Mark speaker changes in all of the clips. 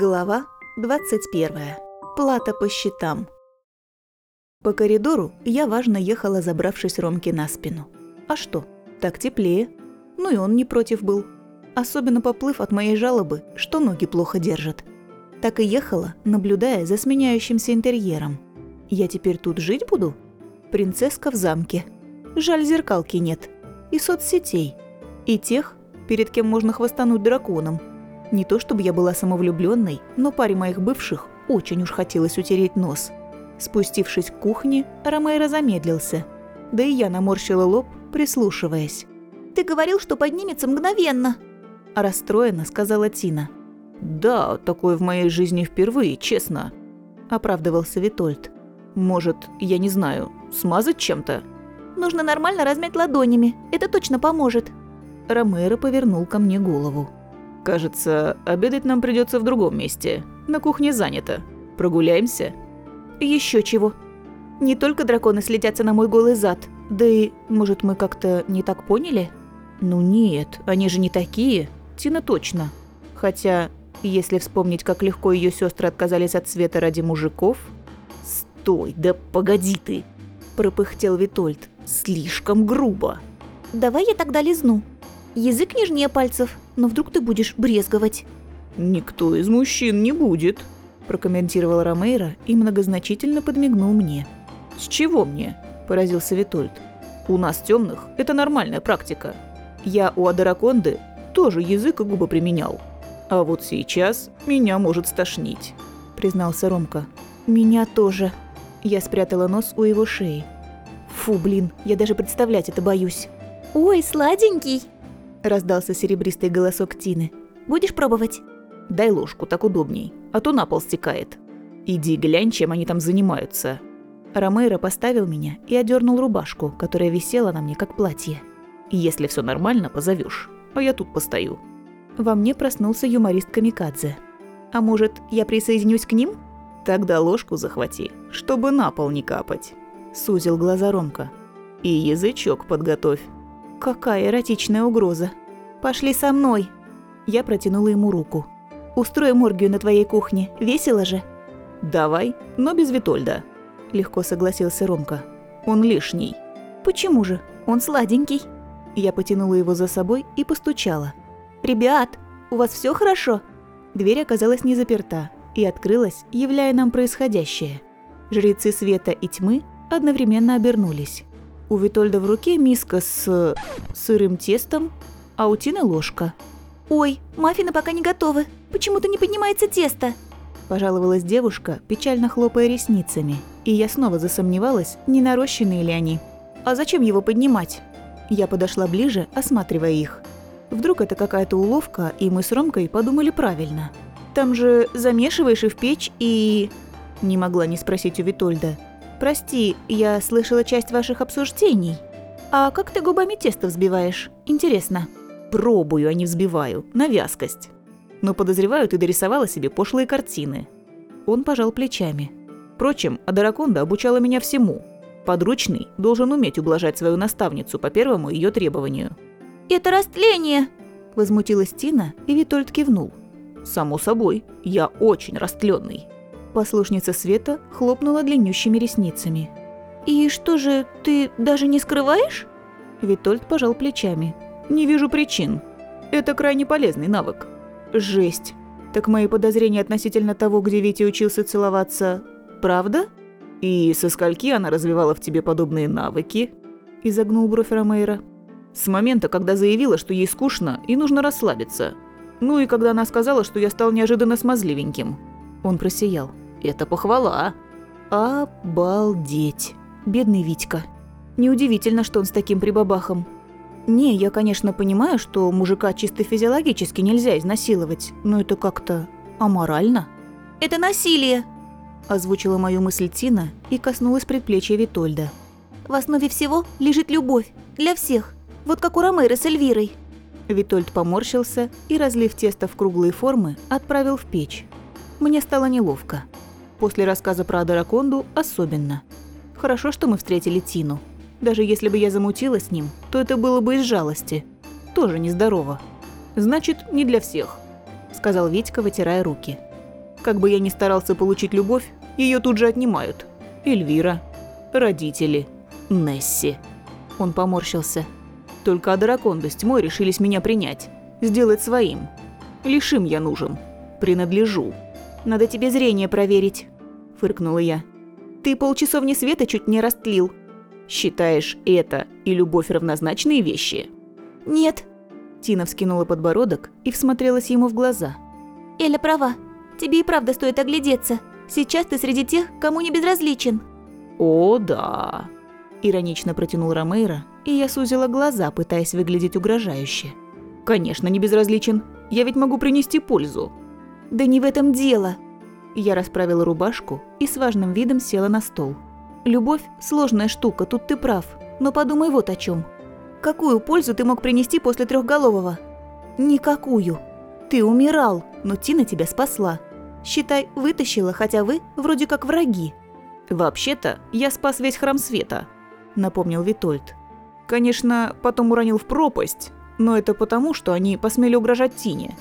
Speaker 1: Глава 21. Плата по счетам. По коридору я важно ехала, забравшись Ромке на спину. А что, так теплее. Ну и он не против был. Особенно поплыв от моей жалобы, что ноги плохо держат. Так и ехала, наблюдая за сменяющимся интерьером. Я теперь тут жить буду? Принцесска в замке. Жаль, зеркалки нет. И соцсетей. И тех, перед кем можно хвастануть драконом. Не то чтобы я была самовлюбленной, но паре моих бывших очень уж хотелось утереть нос. Спустившись к кухне, Ромейро замедлился. Да и я наморщила лоб, прислушиваясь.
Speaker 2: «Ты говорил, что поднимется мгновенно!»
Speaker 1: Расстроенно сказала Тина.
Speaker 3: «Да, такое в моей жизни впервые, честно», – оправдывался Витольд. «Может, я не знаю, смазать чем-то?»
Speaker 2: «Нужно нормально размять ладонями, это точно поможет».
Speaker 1: Ромеро повернул ко мне голову.
Speaker 3: Кажется, обедать нам придется в другом месте. На кухне занято. Прогуляемся?
Speaker 1: Еще чего. Не только драконы слетятся на мой голый зад. Да и, может, мы как-то не так поняли? Ну нет, они же не такие. Тина точно. Хотя, если вспомнить, как легко ее сестры отказались от света ради мужиков...
Speaker 3: Стой, да погоди ты! Пропыхтел Витольд. Слишком грубо.
Speaker 2: Давай я тогда лизну. Язык нежнее пальцев, но вдруг ты будешь брезговать.
Speaker 3: «Никто из мужчин не будет», – прокомментировал Ромейро и многозначительно подмигнул мне. «С чего мне?» – поразился Витольд. «У нас темных это нормальная практика. Я у Адараконды тоже язык и губы применял. А вот сейчас меня может стошнить», – признался Ромка.
Speaker 1: «Меня тоже». Я спрятала нос у его шеи. «Фу, блин, я даже представлять это боюсь».
Speaker 2: «Ой, сладенький!»
Speaker 1: Раздался серебристый голосок Тины.
Speaker 2: «Будешь пробовать?»
Speaker 3: «Дай ложку, так удобней, а то на пол стекает. Иди глянь, чем они там занимаются».
Speaker 1: Ромейро поставил меня и одернул рубашку, которая висела на мне как платье.
Speaker 3: «Если все нормально, позовешь, а я тут постою».
Speaker 1: Во мне проснулся юморист Камикадзе. «А может, я присоединюсь к ним?»
Speaker 3: «Тогда ложку захвати, чтобы на пол не капать», – сузил глаза Ромка. «И язычок подготовь».
Speaker 1: Какая эротичная угроза. Пошли со мной. Я протянула ему руку. Устрою оргию на твоей кухне. Весело же.
Speaker 3: Давай, но без Витольда. Легко согласился Ромка. Он лишний.
Speaker 2: Почему же? Он сладенький.
Speaker 1: Я потянула его за собой и постучала.
Speaker 2: «Ребят, у вас все хорошо?»
Speaker 1: Дверь оказалась не заперта и открылась, являя нам происходящее. Жрецы света и тьмы одновременно обернулись. У Витольда в руке миска с сырым тестом, а у Тины ложка.
Speaker 2: «Ой, маффины пока не готовы. Почему-то не поднимается тесто?»
Speaker 1: Пожаловалась девушка, печально хлопая ресницами. И я снова засомневалась, не нарощенные ли они. «А зачем его поднимать?» Я подошла ближе, осматривая их. Вдруг это какая-то уловка, и мы с Ромкой подумали правильно. Там же замешиваешь и в печь, и... Не могла не спросить у Витольда. «Прости, я слышала часть ваших обсуждений. А как ты губами тесто взбиваешь? Интересно».
Speaker 3: «Пробую, а не взбиваю. На вязкость. Но подозреваю, ты дорисовала себе пошлые картины».
Speaker 1: Он пожал плечами.
Speaker 3: Впрочем, Адараконда обучала меня всему. Подручный должен уметь ублажать свою наставницу по первому ее требованию.
Speaker 2: «Это растление!»
Speaker 1: – возмутилась Тина, и Витольд кивнул.
Speaker 3: «Само собой, я очень растленный.
Speaker 1: Послушница Света хлопнула длиннющими ресницами.
Speaker 2: «И что же, ты даже не скрываешь?»
Speaker 1: Витольд пожал плечами.
Speaker 3: «Не вижу причин. Это крайне полезный навык».
Speaker 1: «Жесть. Так мои подозрения относительно того, где Витя учился целоваться, правда?»
Speaker 3: «И со скольки она развивала в тебе подобные навыки?» Изогнул бровь Ромейра. «С момента, когда заявила, что ей скучно и нужно расслабиться. Ну и когда она сказала, что я стал неожиданно смазливеньким». Он просиял. «Это похвала».
Speaker 1: «Обалдеть! Бедный Витька. Неудивительно, что он с таким прибабахом. Не, я, конечно, понимаю, что мужика чисто физиологически нельзя изнасиловать, но это как-то аморально».
Speaker 2: «Это насилие!»
Speaker 1: – озвучила мою мысль Тина и коснулась предплечья Витольда.
Speaker 2: «В основе всего лежит любовь. Для всех. Вот как у Ромейры с Эльвирой».
Speaker 1: Витольд поморщился и, разлив тесто в круглые формы, отправил в печь. Мне стало неловко. После рассказа про Адараконду особенно. Хорошо, что мы встретили Тину. Даже если бы я замутила с ним, то это было бы из жалости. Тоже нездорово.
Speaker 3: «Значит, не для всех», –
Speaker 1: сказал Витька, вытирая руки.
Speaker 3: Как бы я ни старался получить любовь, ее тут же отнимают. Эльвира, родители, Несси. Он поморщился. Только Адараконда с тьмой решились меня принять, сделать своим. Лишь им я нужен, принадлежу.
Speaker 2: Надо тебе зрение проверить, фыркнула я. Ты полчасовни света чуть не растлил.
Speaker 3: Считаешь это и любовь равнозначные вещи?
Speaker 2: Нет.
Speaker 3: Тина вскинула подбородок и всмотрелась ему в глаза.
Speaker 2: Эля права. Тебе и правда стоит оглядеться. Сейчас ты среди тех, кому не безразличен.
Speaker 3: О, да. Иронично протянул Ромейро, и я сузила глаза, пытаясь выглядеть угрожающе. Конечно, не безразличен. Я ведь могу принести пользу.
Speaker 2: Да не в этом дело.
Speaker 3: Я расправила рубашку и с важным видом села на стол. Любовь – сложная штука, тут ты прав. Но подумай вот о чем.
Speaker 2: Какую пользу ты мог принести после трехголового? Никакую. Ты умирал, но Тина тебя спасла. Считай, вытащила, хотя вы вроде как враги.
Speaker 3: Вообще-то, я спас весь храм света, напомнил Витольд. Конечно, потом уронил в пропасть, но это потому, что они посмели угрожать Тине.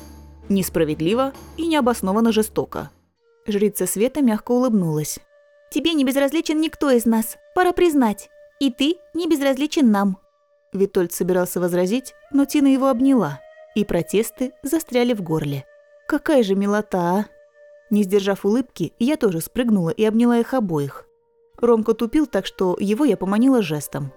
Speaker 3: Несправедливо и необоснованно жестоко.
Speaker 1: Жрица света мягко улыбнулась.
Speaker 2: «Тебе не безразличен никто из нас, пора признать. И ты не безразличен нам».
Speaker 1: Витольд собирался возразить, но Тина его обняла, и протесты застряли в горле. «Какая же милота, а!» Не сдержав улыбки, я тоже спрыгнула и обняла их обоих. Ромка тупил так, что его я поманила жестом.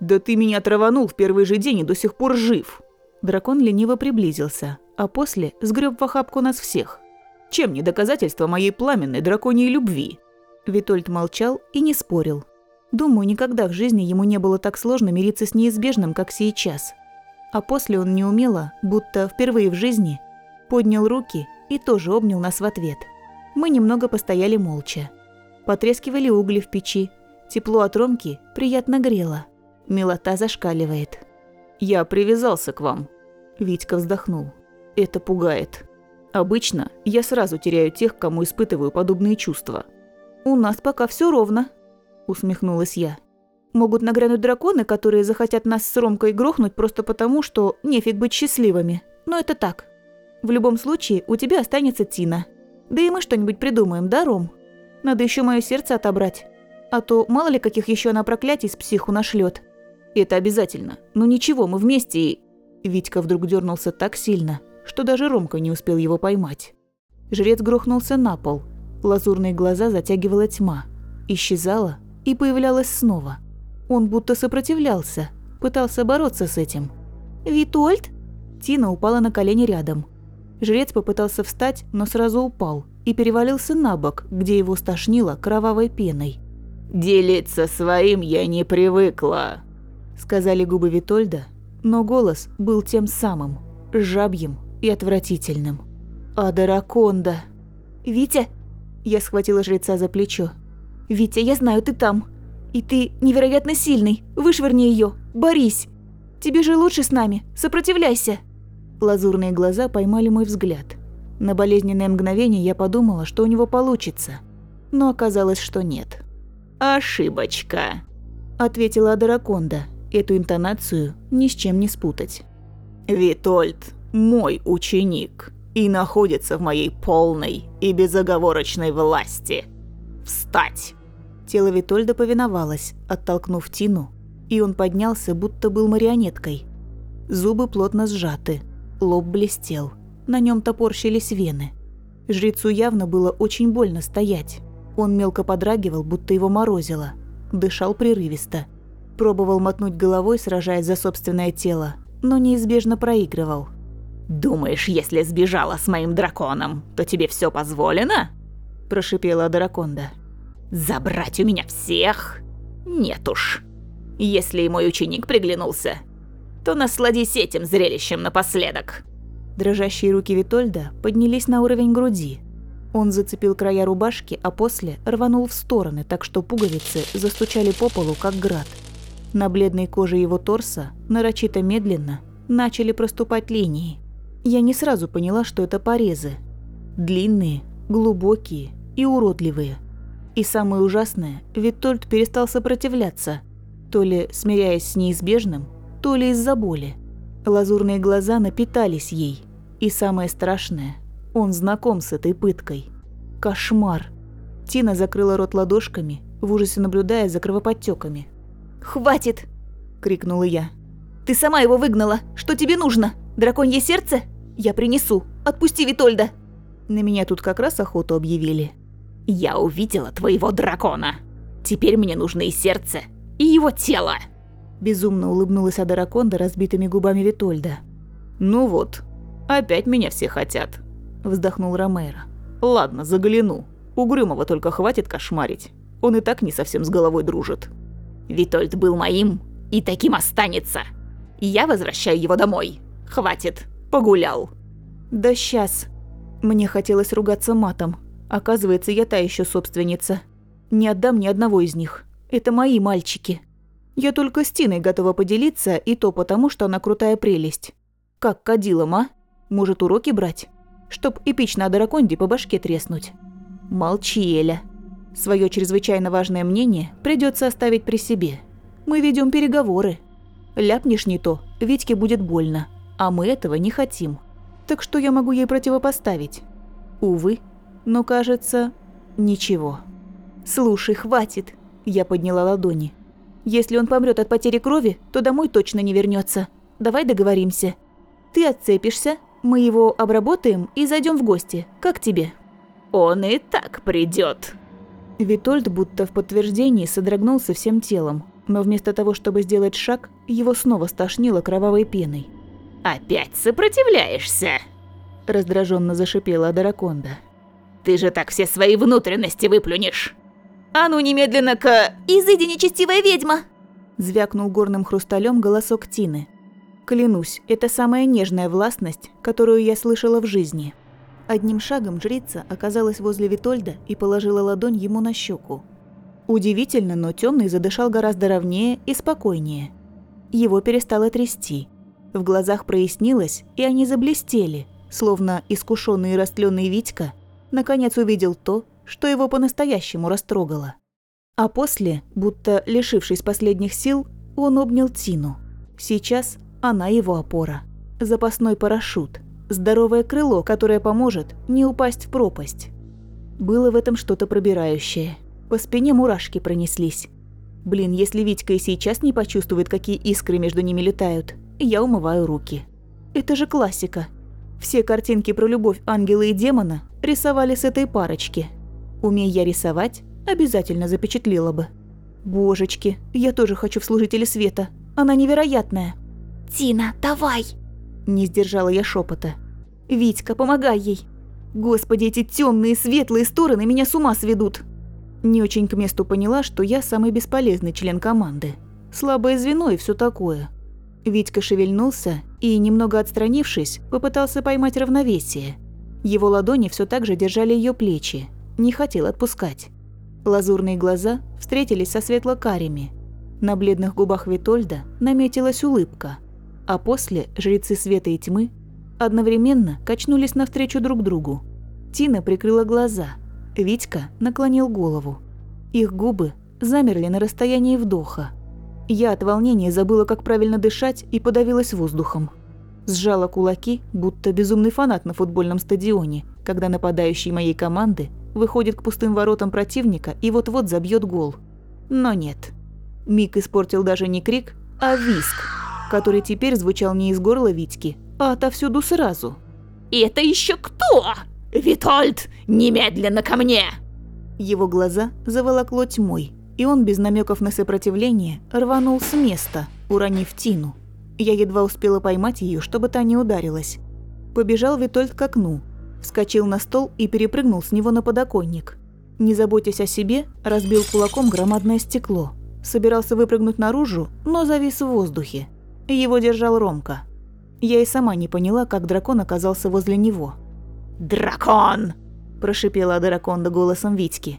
Speaker 3: «Да ты меня траванул в первый же день и до сих пор жив!»
Speaker 1: Дракон лениво приблизился, а после сгреб в охапку нас всех.
Speaker 3: «Чем не доказательство моей пламенной драконьей любви?»
Speaker 1: Витольд молчал и не спорил. Думаю, никогда в жизни ему не было так сложно мириться с неизбежным, как сейчас. А после он неумело, будто впервые в жизни, поднял руки и тоже обнял нас в ответ. Мы немного постояли молча. Потрескивали угли в печи. Тепло от Ромки приятно грело. Милота зашкаливает.
Speaker 3: «Я привязался к вам», –
Speaker 1: Витька вздохнул.
Speaker 3: «Это пугает. Обычно я сразу теряю тех, кому испытываю подобные чувства».
Speaker 1: «У нас пока все ровно», – усмехнулась я. «Могут нагрянуть драконы, которые захотят нас с Ромкой грохнуть просто потому, что нефиг быть счастливыми. Но это так. В любом случае, у тебя останется Тина. Да и мы что-нибудь придумаем, да, Ром? Надо еще мое сердце отобрать. А то мало ли каких еще она проклятий с психу нашлет.
Speaker 3: Это обязательно. Но ничего, мы вместе и...
Speaker 1: Витька вдруг дернулся так сильно, что даже Ромка не успел его поймать. Жрец грохнулся на пол. Лазурные глаза затягивала тьма. Исчезала и появлялась снова. Он будто сопротивлялся, пытался бороться с этим.
Speaker 2: «Витольд?»
Speaker 1: Тина упала на колени рядом. Жрец попытался встать, но сразу упал и перевалился на бок, где его стошнило кровавой пеной.
Speaker 3: «Делиться своим я не привыкла», –
Speaker 1: сказали губы Витольда, но голос был тем самым, жабьим и отвратительным. «Адараконда!»
Speaker 2: «Витя!» – я схватила жреца за плечо. «Витя, я знаю, ты там. И ты невероятно сильный. Вышвырни ее, борись. Тебе же лучше с нами, сопротивляйся!»
Speaker 1: Лазурные глаза поймали мой взгляд. На болезненное мгновение я подумала, что у него получится. Но оказалось, что нет.
Speaker 3: «Ошибочка», –
Speaker 1: ответила Адараконда. Эту интонацию ни с чем не спутать.
Speaker 3: «Витольд – мой ученик и находится в моей полной и безоговорочной власти. Встать!»
Speaker 1: Тело Витольда повиновалось, оттолкнув Тину, и он поднялся, будто был марионеткой. Зубы плотно сжаты, Лоб блестел, на нем топорщились вены. Жрецу явно было очень больно стоять. Он мелко подрагивал, будто его морозило. Дышал прерывисто. Пробовал мотнуть головой, сражаясь за собственное тело, но неизбежно проигрывал.
Speaker 3: «Думаешь, если сбежала с моим драконом, то тебе все позволено?» – прошипела Драконда. «Забрать у меня всех? Нет уж. Если и мой ученик приглянулся, то насладись этим зрелищем напоследок».
Speaker 1: Дрожащие руки Витольда поднялись на уровень груди. Он зацепил края рубашки, а после рванул в стороны, так что пуговицы застучали по полу, как град. На бледной коже его торса, нарочито медленно, начали проступать линии. Я не сразу поняла, что это порезы. Длинные, глубокие и уродливые. И самое ужасное, Витольд перестал сопротивляться, то ли смиряясь с неизбежным, то ли из-за боли. Лазурные глаза напитались ей. И самое страшное, он знаком с этой пыткой. Кошмар. Тина закрыла рот ладошками, в ужасе наблюдая за кровоподтеками.
Speaker 2: «Хватит!»
Speaker 1: – крикнула я.
Speaker 2: «Ты сама его выгнала! Что тебе нужно? Драконье сердце? Я принесу! Отпусти Витольда!»
Speaker 1: На меня тут как раз охоту объявили.
Speaker 3: «Я увидела твоего дракона. Теперь мне нужно и сердце, и его тело!»
Speaker 1: Безумно улыбнулась Адараконда разбитыми губами Витольда.
Speaker 3: «Ну вот, опять меня все хотят», – вздохнул Ромеро. «Ладно, загляну. Угрюмого только хватит кошмарить. Он и так не совсем с головой дружит». «Витольд был моим и таким останется. Я возвращаю его домой. Хватит, погулял».
Speaker 1: «Да сейчас». Мне хотелось ругаться матом. Оказывается, я та еще собственница. Не отдам ни одного из них. Это мои мальчики. Я только с Тиной готова поделиться, и то потому, что она крутая прелесть. Как кадилом, а? Может, уроки брать? Чтоб эпично о драконде по башке треснуть. Молчи, Эля. Свое чрезвычайно важное мнение придется оставить при себе. Мы ведем переговоры. Ляпнешь не то, Витьке будет больно. А мы этого не хотим. Так что я могу ей противопоставить? Увы, но кажется, ничего.
Speaker 2: «Слушай, хватит!» Я подняла ладони.
Speaker 1: Если он помрет от потери крови, то домой точно не вернется. Давай договоримся. Ты отцепишься, мы его обработаем и зайдем в гости. Как тебе?
Speaker 3: Он и так придет.
Speaker 1: Витольд будто в подтверждении содрогнулся всем телом, но вместо того, чтобы сделать шаг, его снова стошнило кровавой пеной.
Speaker 3: «Опять сопротивляешься?»
Speaker 1: – раздраженно зашипела Адараконда.
Speaker 3: «Ты же так все свои внутренности выплюнешь!»
Speaker 2: «А ну немедленно к... Изыди, нечестивая ведьма!»
Speaker 1: Звякнул горным хрусталем голосок Тины. Клянусь, это самая нежная властность, которую я слышала в жизни. Одним шагом жрица оказалась возле Витольда и положила ладонь ему на щеку. Удивительно, но темный задышал гораздо ровнее и спокойнее. Его перестало трясти. В глазах прояснилось, и они заблестели, словно искушенный и растленный Витька наконец увидел то, что его по-настоящему растрогало. А после, будто лишившись последних сил, он обнял Тину. Сейчас она его опора. Запасной парашют. Здоровое крыло, которое поможет не упасть в пропасть. Было в этом что-то пробирающее. По спине мурашки пронеслись. Блин, если Витька и сейчас не почувствует, какие искры между ними летают, я умываю руки. Это же классика. Все картинки про любовь ангела и демона рисовали с этой парочки – Умея я рисовать, обязательно запечатлела бы. Божечки, я тоже хочу в служители света. Она невероятная.
Speaker 2: «Тина, давай!»
Speaker 1: Не сдержала я шепота. «Витька, помогай ей!» Господи, эти темные светлые стороны меня с ума сведут. Не очень к месту поняла, что я самый бесполезный член команды. Слабое звено и все такое. Витька шевельнулся и, немного отстранившись, попытался поймать равновесие. Его ладони все так же держали ее плечи, не хотел отпускать. Лазурные глаза встретились со светло-карими. На бледных губах Витольда наметилась улыбка, а после жрецы света и тьмы одновременно качнулись навстречу друг другу. Тина прикрыла глаза, Витька наклонил голову. Их губы замерли на расстоянии вдоха. Я от волнения забыла, как правильно дышать, и подавилась воздухом. Сжала кулаки, будто безумный фанат на футбольном стадионе, когда нападающий моей команды выходит к пустым воротам противника и вот-вот забьет гол. Но нет. Мик испортил даже не крик, а виск, который теперь звучал не из горла Витьки, а отовсюду сразу.
Speaker 3: «И это еще кто? Витольд, немедленно ко мне!»
Speaker 1: Его глаза заволокло тьмой, и он без намеков на сопротивление рванул с места, уронив Тину. Я едва успела поймать ее, чтобы та не ударилась. Побежал Витольд к окну, Вскочил на стол и перепрыгнул с него на подоконник. Не заботясь о себе, разбил кулаком громадное стекло. Собирался выпрыгнуть наружу, но завис в воздухе. Его держал Ромка. Я и сама не поняла, как дракон оказался возле него.
Speaker 3: «Дракон!»
Speaker 1: – прошипела драконда голосом Витьки.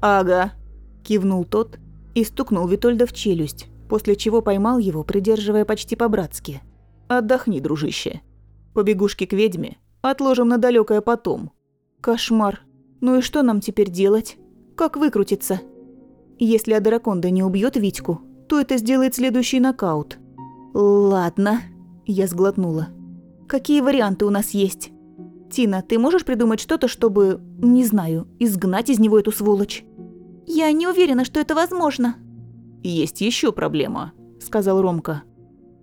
Speaker 1: «Ага», – кивнул тот и стукнул Витольда в челюсть, после чего поймал его, придерживая почти по-братски. «Отдохни, дружище. Побегушки к ведьме Отложим на далекое потом. Кошмар. Ну и что нам теперь делать? Как выкрутиться? Если Адараконда не убьет Витьку, то это сделает следующий нокаут. Ладно, я сглотнула. Какие варианты у нас есть?
Speaker 2: Тина, ты можешь придумать что-то, чтобы, не знаю, изгнать из него эту сволочь? Я не уверена, что это возможно.
Speaker 3: Есть еще проблема, сказал Ромка.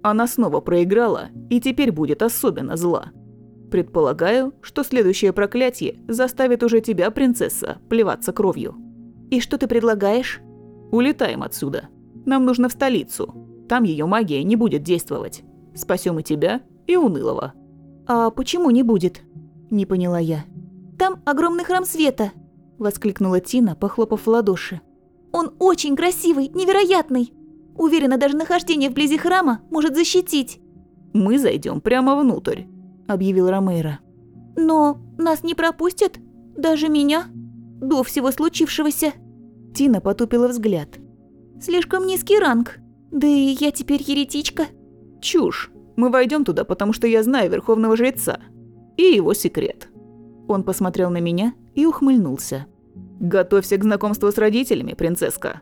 Speaker 3: Она снова проиграла и теперь будет особенно зла. Предполагаю, что следующее проклятие заставит уже тебя, принцесса, плеваться кровью.
Speaker 2: И что ты предлагаешь?
Speaker 3: Улетаем отсюда. Нам нужно в столицу. Там ее магия не будет действовать. Спасем и тебя, и унылого.
Speaker 2: А почему не будет? Не поняла я. Там огромный храм света, воскликнула Тина, похлопав в ладоши. Он очень красивый, невероятный. Уверена, даже нахождение вблизи храма может защитить.
Speaker 3: Мы зайдем прямо внутрь, объявил Ромейро.
Speaker 2: Но нас не пропустят, даже меня, до всего случившегося.
Speaker 1: Тина потупила взгляд.
Speaker 2: Слишком низкий ранг. Да и я теперь еретичка.
Speaker 3: Чушь. Мы войдем туда, потому что я знаю верховного жреца. И его секрет.
Speaker 1: Он посмотрел на меня и ухмыльнулся.
Speaker 3: Готовься к знакомству с родителями, принцесска.